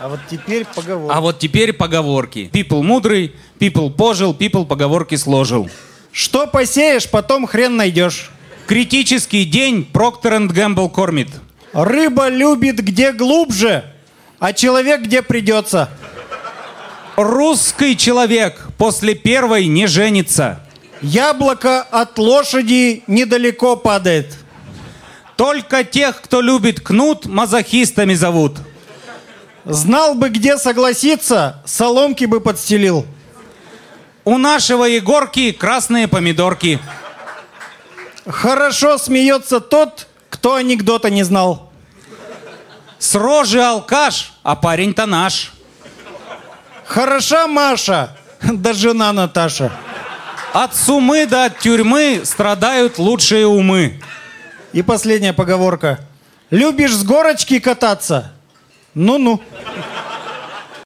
А вот теперь поговор. А вот теперь поговорки. People мудрый, people пожил, people поговорки сложил. Что посеешь, потом хрен найдешь. Критический день Procter Gamble кормит. Рыба любит где глубже, а человек где придется. Русский человек после первой не женится. Яблоко от лошади недалеко падает. Только тех, кто любит кнут, мазохистами зовут. Знал бы, где согласиться, соломки бы подстелил. У нашего Егорки красные помидорки. Хорошо смеется тот, кто анекдота не знал. С рожи алкаш, а парень-то наш. Хороша Маша, да жена Наташа. От сумы до от тюрьмы страдают лучшие умы. И последняя поговорка. Любишь с горочки кататься? Nunu.